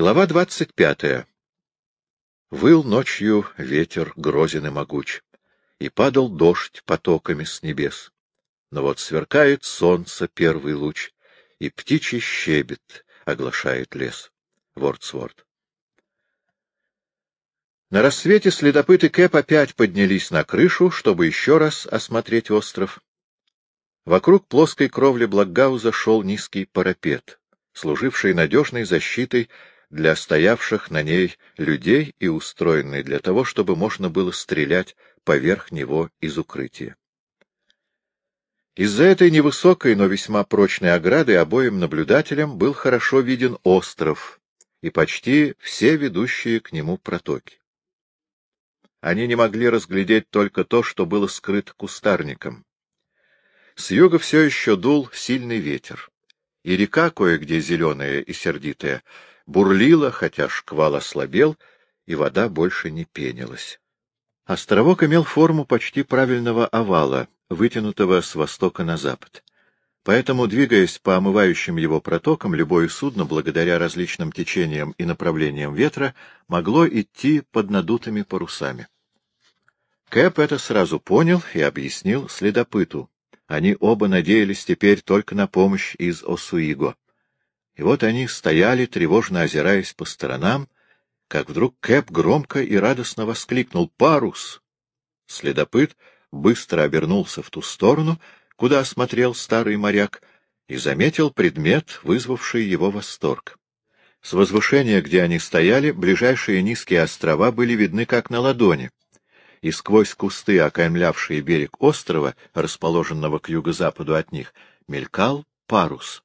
Глава двадцать пятая. Выл ночью ветер грозен и могуч, и падал дождь потоками с небес. Но вот сверкает солнце первый луч, и птичий щебет оглашает лес. Вордсворд. На рассвете следопыты Кэп опять поднялись на крышу, чтобы еще раз осмотреть остров. Вокруг плоской кровли Блокгауза шел низкий парапет, служивший надежной защитой для стоявших на ней людей и устроенный для того, чтобы можно было стрелять поверх него из укрытия. Из-за этой невысокой, но весьма прочной ограды обоим наблюдателям был хорошо виден остров и почти все ведущие к нему протоки. Они не могли разглядеть только то, что было скрыто кустарником. С юга все еще дул сильный ветер, и река, кое-где зеленая и сердитая, бурлила, хотя шквал ослабел, и вода больше не пенилась. Островок имел форму почти правильного овала, вытянутого с востока на запад. Поэтому, двигаясь по омывающим его протокам, любое судно, благодаря различным течениям и направлениям ветра, могло идти под надутыми парусами. Кэп это сразу понял и объяснил следопыту. Они оба надеялись теперь только на помощь из Осуиго. И вот они стояли, тревожно озираясь по сторонам, как вдруг Кэп громко и радостно воскликнул «Парус!». Следопыт быстро обернулся в ту сторону, куда смотрел старый моряк, и заметил предмет, вызвавший его восторг. С возвышения, где они стояли, ближайшие низкие острова были видны как на ладони, и сквозь кусты, окаймлявшие берег острова, расположенного к юго-западу от них, мелькал парус.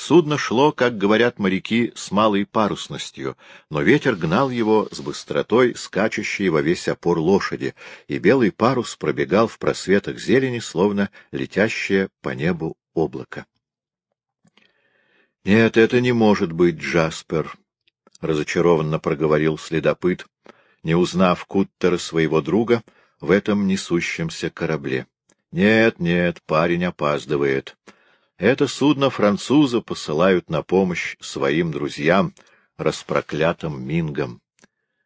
Судно шло, как говорят моряки, с малой парусностью, но ветер гнал его с быстротой, скачущей во весь опор лошади, и белый парус пробегал в просветах зелени, словно летящее по небу облако. — Нет, это не может быть Джаспер, — разочарованно проговорил следопыт, не узнав Куттера своего друга в этом несущемся корабле. — Нет, нет, парень опаздывает. Это судно французы посылают на помощь своим друзьям, распроклятым мингам.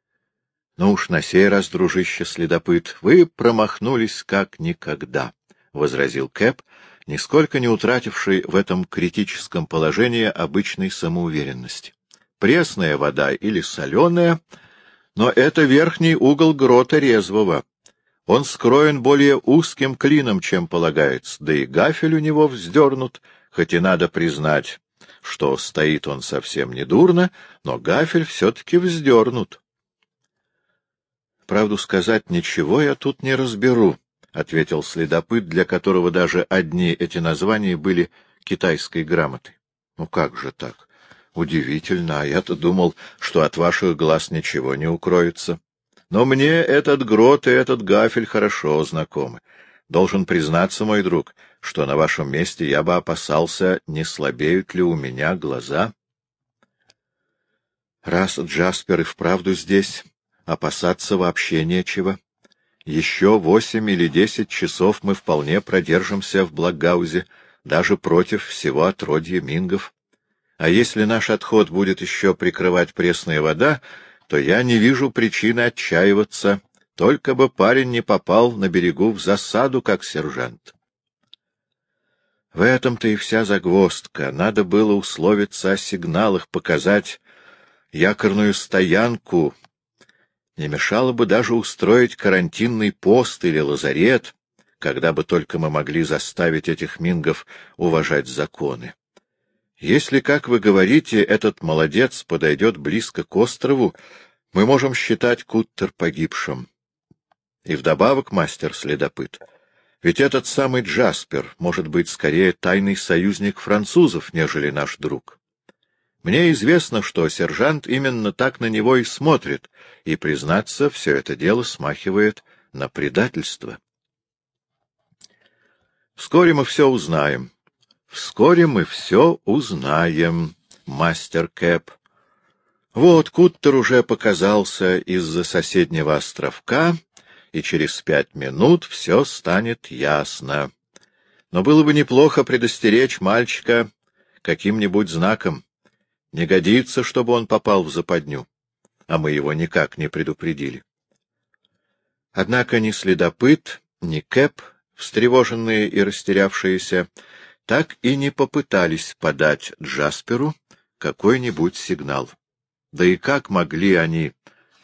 — Ну уж на сей раз, дружище следопыт, вы промахнулись как никогда, — возразил Кэп, нисколько не утративший в этом критическом положении обычной самоуверенности. Пресная вода или соленая, но это верхний угол грота резвого. Он скроен более узким клином, чем полагается, да и гафель у него вздернут, хоть и надо признать, что стоит он совсем недурно, но гафель все-таки вздернут. — Правду сказать, ничего я тут не разберу, — ответил следопыт, для которого даже одни эти названия были китайской грамотой. — Ну как же так? Удивительно, а я-то думал, что от ваших глаз ничего не укроется. Но мне этот грот и этот гафель хорошо знакомы. Должен признаться, мой друг, что на вашем месте я бы опасался, не слабеют ли у меня глаза. Раз Джаспер и вправду здесь, опасаться вообще нечего. Еще восемь или десять часов мы вполне продержимся в Благаузе, даже против всего отродья мингов. А если наш отход будет еще прикрывать пресная вода, то я не вижу причины отчаиваться, только бы парень не попал на берегу в засаду, как сержант. В этом-то и вся загвоздка. Надо было условиться о сигналах, показать якорную стоянку. Не мешало бы даже устроить карантинный пост или лазарет, когда бы только мы могли заставить этих мингов уважать законы. Если, как вы говорите, этот молодец подойдет близко к острову, мы можем считать Куттер погибшим. И вдобавок, мастер-следопыт, ведь этот самый Джаспер может быть скорее тайный союзник французов, нежели наш друг. Мне известно, что сержант именно так на него и смотрит, и, признаться, все это дело смахивает на предательство. Вскоре мы все узнаем. Вскоре мы все узнаем, мастер Кэп. Вот Куттер уже показался из-за соседнего островка, и через пять минут все станет ясно. Но было бы неплохо предостеречь мальчика каким-нибудь знаком. Не годится, чтобы он попал в западню, а мы его никак не предупредили. Однако ни следопыт, ни Кэп, встревоженные и растерявшиеся, так и не попытались подать Джасперу какой-нибудь сигнал. Да и как могли они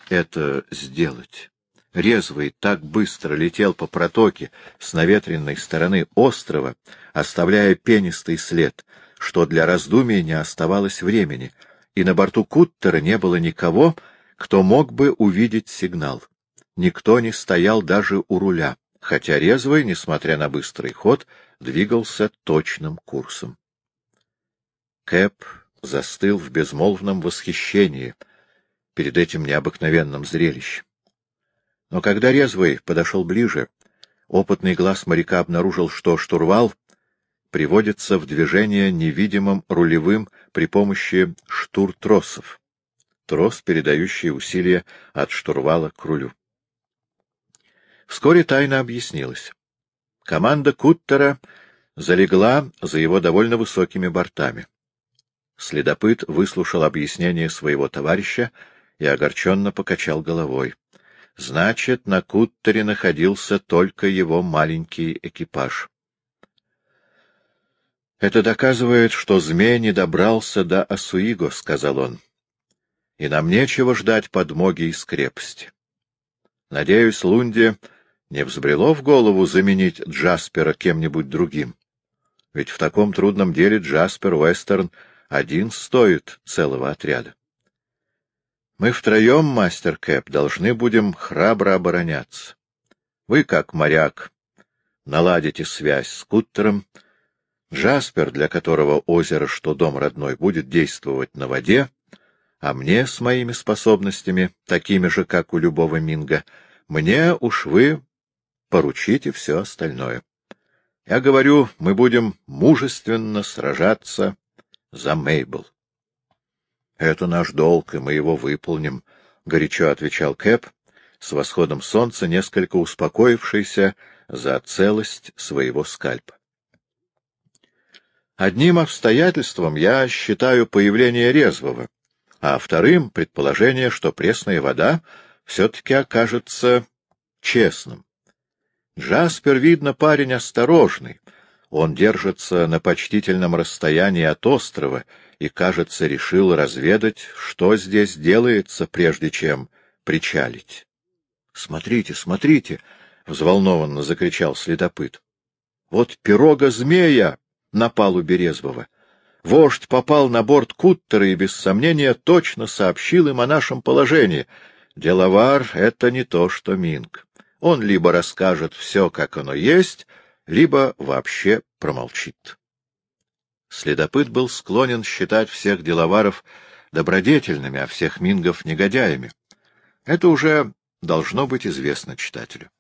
это сделать? Резвый так быстро летел по протоке с наветренной стороны острова, оставляя пенистый след, что для раздумий не оставалось времени, и на борту Куттера не было никого, кто мог бы увидеть сигнал. Никто не стоял даже у руля, хотя резвый, несмотря на быстрый ход, двигался точным курсом. Кэп застыл в безмолвном восхищении перед этим необыкновенным зрелищем. Но когда резвый подошел ближе, опытный глаз моряка обнаружил, что штурвал приводится в движение невидимым рулевым при помощи штуртросов, трос, передающий усилия от штурвала к рулю. Вскоре тайна объяснилась. Команда Куттера залегла за его довольно высокими бортами. Следопыт выслушал объяснение своего товарища и огорченно покачал головой. Значит, на Куттере находился только его маленький экипаж. «Это доказывает, что змей не добрался до Асуиго», — сказал он. «И нам нечего ждать подмоги из крепости. Надеюсь, Лунде не взбрело в голову заменить Джаспера кем-нибудь другим. Ведь в таком трудном деле Джаспер Уэстерн один стоит целого отряда. Мы втроем, мастер Кэп, должны будем храбро обороняться. Вы, как моряк, наладите связь с Куттером. Джаспер, для которого озеро, что дом родной, будет действовать на воде, а мне с моими способностями, такими же, как у любого Минга, мне уж вы поручите все остальное. Я говорю, мы будем мужественно сражаться за Мейбл. — Это наш долг, и мы его выполним, — горячо отвечал Кэп, с восходом солнца несколько успокоившийся за целость своего скальпа. Одним обстоятельством я считаю появление резвого, а вторым — предположение, что пресная вода все-таки окажется честным. Джаспер, видно, парень осторожный. Он держится на почтительном расстоянии от острова и, кажется, решил разведать, что здесь делается, прежде чем причалить. — Смотрите, смотрите! — взволнованно закричал следопыт. — Вот пирога змея на палубе резвого. Вождь попал на борт куттера и, без сомнения, точно сообщил им о нашем положении. Деловар — это не то, что Минг. Он либо расскажет все, как оно есть, либо вообще промолчит. Следопыт был склонен считать всех деловаров добродетельными, а всех мингов — негодяями. Это уже должно быть известно читателю.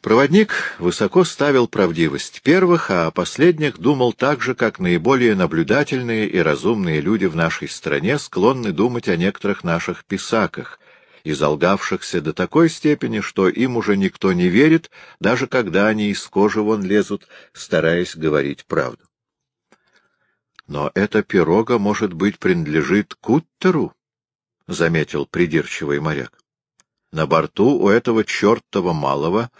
Проводник высоко ставил правдивость первых, а о последних думал так же, как наиболее наблюдательные и разумные люди в нашей стране склонны думать о некоторых наших писаках, изолгавшихся до такой степени, что им уже никто не верит, даже когда они из кожи вон лезут, стараясь говорить правду. Но эта пирога, может быть, принадлежит Куттеру, — заметил придирчивый моряк. На борту у этого чертова малого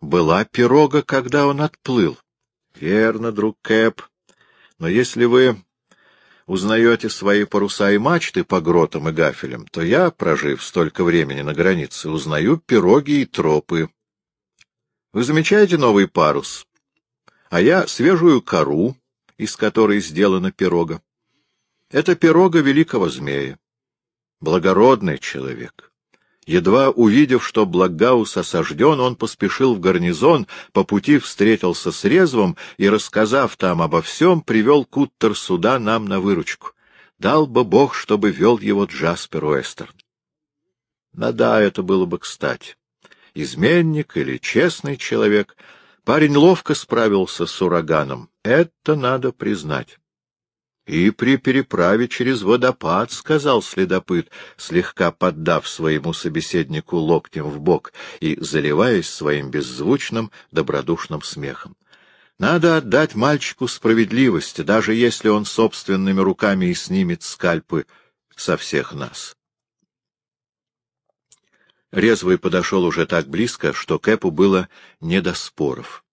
была пирога, когда он отплыл. — Верно, друг Кэп. Но если вы узнаете свои паруса и мачты по гротам и гафелям, то я, прожив столько времени на границе, узнаю пироги и тропы. Вы замечаете новый парус, а я свежую кору, из которой сделана пирога. Это пирога великого змея. Благородный человек. Едва увидев, что Благаус осажден, он поспешил в гарнизон, по пути встретился с Резвом и, рассказав там обо всем, привел Куттер сюда нам на выручку. Дал бы Бог, чтобы вел его Джаспер Уэстерн. Да-да, это было бы кстати. Изменник или честный человек, парень ловко справился с ураганом. Это надо признать. И при переправе через водопад, — сказал следопыт, слегка поддав своему собеседнику локтем в бок и заливаясь своим беззвучным, добродушным смехом. Надо отдать мальчику справедливость, даже если он собственными руками и снимет скальпы со всех нас. Резвый подошел уже так близко, что Кэпу было не до споров.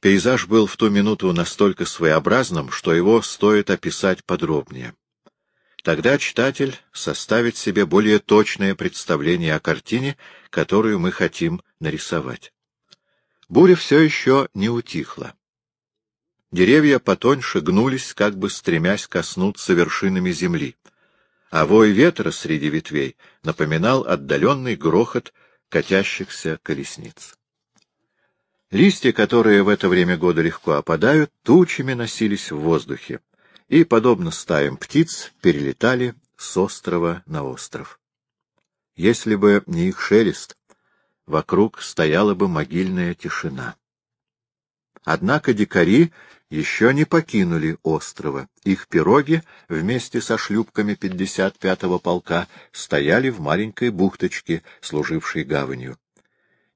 Пейзаж был в ту минуту настолько своеобразным, что его стоит описать подробнее. Тогда читатель составит себе более точное представление о картине, которую мы хотим нарисовать. Буря все еще не утихла. Деревья потоньше гнулись, как бы стремясь коснуться вершинами земли а вой ветра среди ветвей напоминал отдаленный грохот катящихся колесниц. Листья, которые в это время года легко опадают, тучами носились в воздухе и, подобно стаям птиц, перелетали с острова на остров. Если бы не их шелест, вокруг стояла бы могильная тишина. Однако дикари еще не покинули острова. Их пироги вместе со шлюпками 55-го полка стояли в маленькой бухточке, служившей гаванью.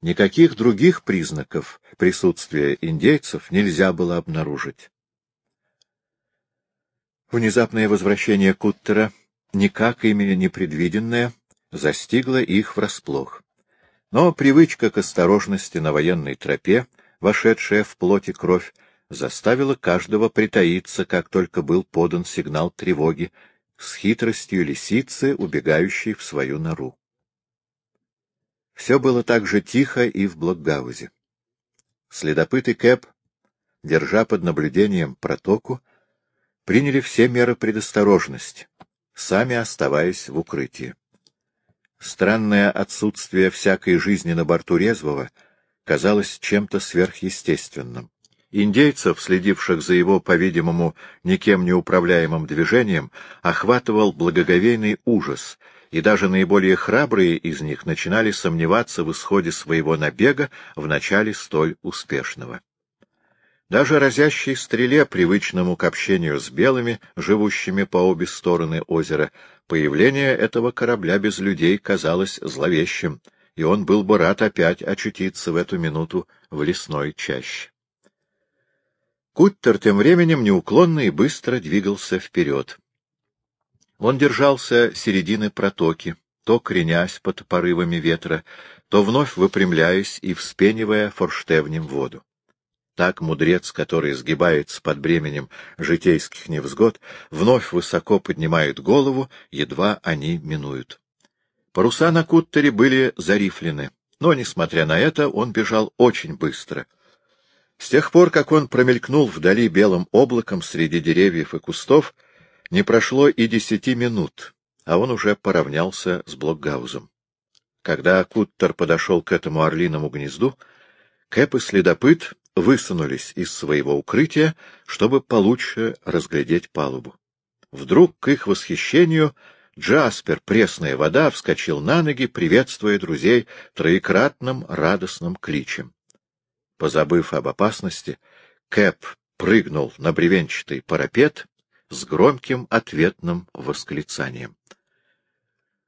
Никаких других признаков присутствия индейцев нельзя было обнаружить. Внезапное возвращение Куттера, никак ими не предвиденное, застигло их врасплох. Но привычка к осторожности на военной тропе, вошедшая в плоть и кровь, заставила каждого притаиться, как только был подан сигнал тревоги, с хитростью лисицы, убегающей в свою нору. Все было так же тихо и в Блокгаузе. Следопыт и Кэп, держа под наблюдением протоку, приняли все меры предосторожности, сами оставаясь в укрытии. Странное отсутствие всякой жизни на борту резвого казалось чем-то сверхъестественным. Индейцев, следивших за его, по-видимому, никем не управляемым движением, охватывал благоговейный ужас, и даже наиболее храбрые из них начинали сомневаться в исходе своего набега в начале столь успешного. Даже разящей стреле, привычному к общению с белыми, живущими по обе стороны озера, появление этого корабля без людей казалось зловещим, и он был бы рад опять очутиться в эту минуту в лесной чаще. Куттер тем временем неуклонно и быстро двигался вперед. Он держался середины протоки, то кренясь под порывами ветра, то вновь выпрямляясь и вспенивая форштевнем воду. Так мудрец, который сгибается под бременем житейских невзгод, вновь высоко поднимает голову, едва они минуют. Паруса на куттере были зарифлены, но, несмотря на это, он бежал очень быстро — с тех пор, как он промелькнул вдали белым облаком среди деревьев и кустов, не прошло и десяти минут, а он уже поравнялся с Блокгаузом. Когда Куттер подошел к этому орлиному гнезду, Кэп и следопыт высунулись из своего укрытия, чтобы получше разглядеть палубу. Вдруг, к их восхищению, Джаспер, пресная вода, вскочил на ноги, приветствуя друзей троекратным радостным кличем. Позабыв об опасности, Кэп прыгнул на бревенчатый парапет с громким ответным восклицанием.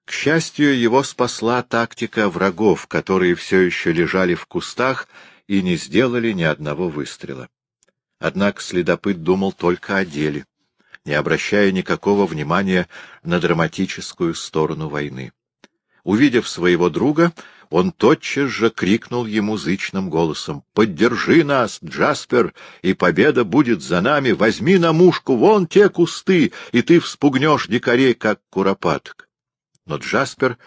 К счастью, его спасла тактика врагов, которые все еще лежали в кустах и не сделали ни одного выстрела. Однако следопыт думал только о деле, не обращая никакого внимания на драматическую сторону войны. Увидев своего друга, он тотчас же крикнул ему зычным голосом «Поддержи нас, Джаспер, и победа будет за нами! Возьми на мушку вон те кусты, и ты вспугнешь дикарей, как куропаток!» Но Джаспер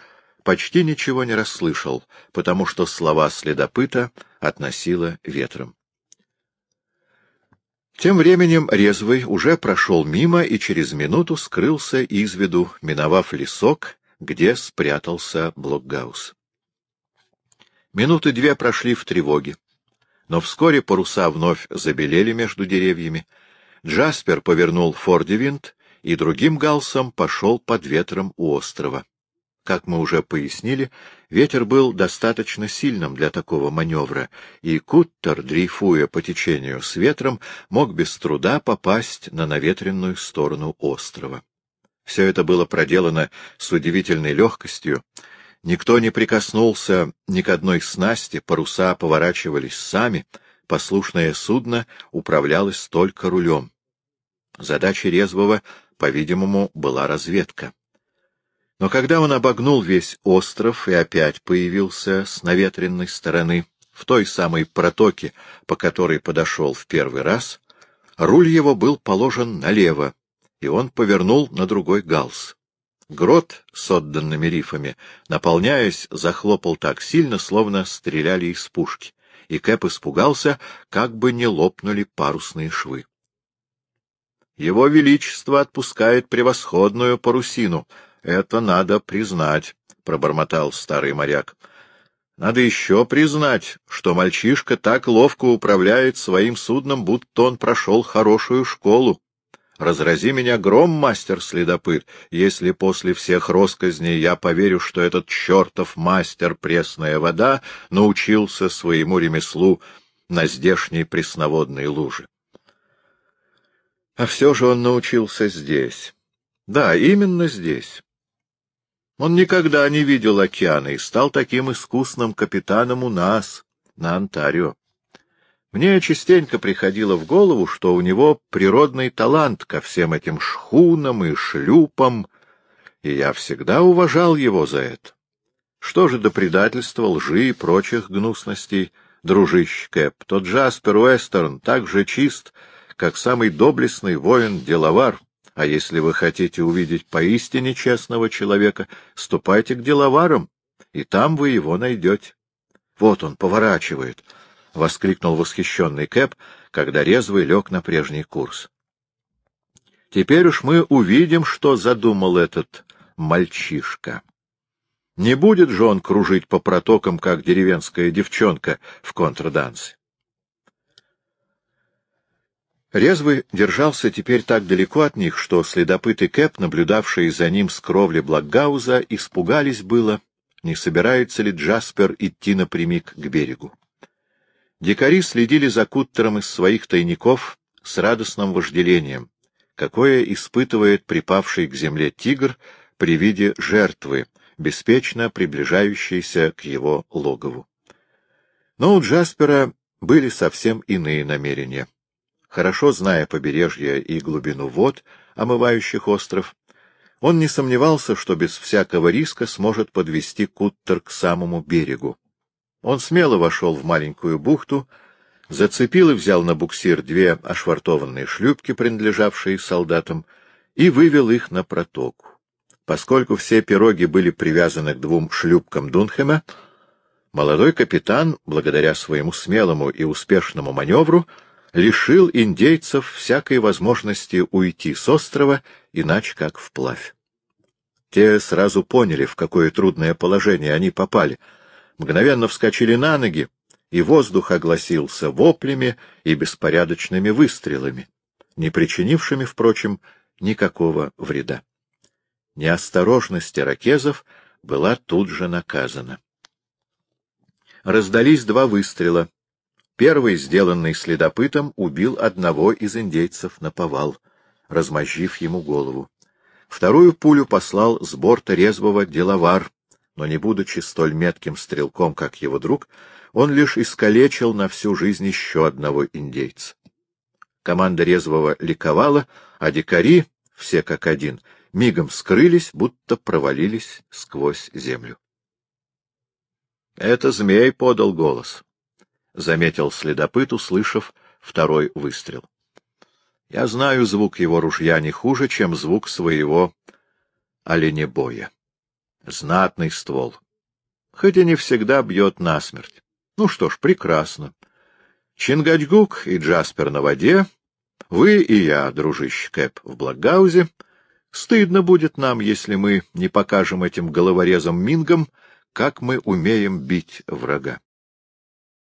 почти ничего не расслышал, потому что слова следопыта относило ветром. Тем временем резвый уже прошел мимо и через минуту скрылся из виду, миновав лесок, где спрятался Блокгаус. Минуты две прошли в тревоге. Но вскоре паруса вновь забелели между деревьями. Джаспер повернул фордивинт и другим галсом пошел под ветром у острова. Как мы уже пояснили, ветер был достаточно сильным для такого маневра, и Куттер, дрейфуя по течению с ветром, мог без труда попасть на наветренную сторону острова. Все это было проделано с удивительной легкостью, Никто не прикоснулся ни к одной снасти, паруса поворачивались сами, послушное судно управлялось только рулем. Задача резвого, по-видимому, была разведка. Но когда он обогнул весь остров и опять появился с наветренной стороны, в той самой протоке, по которой подошел в первый раз, руль его был положен налево, и он повернул на другой галс. Грот с отданными рифами, наполняясь, захлопал так сильно, словно стреляли из пушки, и Кэп испугался, как бы не лопнули парусные швы. Его Величество отпускает превосходную парусину. Это надо признать, — пробормотал старый моряк. Надо еще признать, что мальчишка так ловко управляет своим судном, будто он прошел хорошую школу. Разрази меня гром, мастер-следопыт, если после всех росказней я поверю, что этот чертов мастер пресная вода научился своему ремеслу на здешней пресноводной луже. А все же он научился здесь. Да, именно здесь. Он никогда не видел океана и стал таким искусным капитаном у нас, на Онтарио. Мне частенько приходило в голову, что у него природный талант ко всем этим шхунам и шлюпам, и я всегда уважал его за это. Что же до предательства, лжи и прочих гнусностей, дружище Кэп, тот Джаспер Уэстерн так же чист, как самый доблестный воин-деловар, а если вы хотите увидеть поистине честного человека, ступайте к деловарам, и там вы его найдете. Вот он поворачивает —— воскликнул восхищенный Кэп, когда резвый лег на прежний курс. — Теперь уж мы увидим, что задумал этот мальчишка. Не будет же он кружить по протокам, как деревенская девчонка в контрдансе. Резвый держался теперь так далеко от них, что следопыт и Кэп, наблюдавшие за ним с кровли Блокгауза, испугались было, не собирается ли Джаспер идти напрямик к берегу. Дикари следили за Куттером из своих тайников с радостным вожделением, какое испытывает припавший к земле тигр при виде жертвы, беспечно приближающейся к его логову. Но у Джаспера были совсем иные намерения. Хорошо зная побережье и глубину вод, омывающих остров, он не сомневался, что без всякого риска сможет подвести Куттер к самому берегу. Он смело вошел в маленькую бухту, зацепил и взял на буксир две ошвартованные шлюпки, принадлежавшие солдатам, и вывел их на протоку. Поскольку все пироги были привязаны к двум шлюпкам Дунхема, молодой капитан, благодаря своему смелому и успешному маневру, лишил индейцев всякой возможности уйти с острова, иначе как вплавь. Те сразу поняли, в какое трудное положение они попали — мгновенно вскочили на ноги, и воздух огласился воплями и беспорядочными выстрелами, не причинившими, впрочем, никакого вреда. Неосторожность иракезов была тут же наказана. Раздались два выстрела. Первый, сделанный следопытом, убил одного из индейцев на повал, размозжив ему голову. Вторую пулю послал с борта резвого деловар, но не будучи столь метким стрелком, как его друг, он лишь искалечил на всю жизнь еще одного индейца. Команда резвого ликовала, а дикари, все как один, мигом скрылись, будто провалились сквозь землю. — Это змей подал голос, — заметил следопыт, услышав второй выстрел. — Я знаю звук его ружья не хуже, чем звук своего оленебоя. Знатный ствол. Хоть и не всегда бьет насмерть. Ну что ж, прекрасно. Чингачгук и Джаспер на воде, вы и я, дружище Кэп, в Блокгаузе. Стыдно будет нам, если мы не покажем этим головорезам Мингам, как мы умеем бить врага.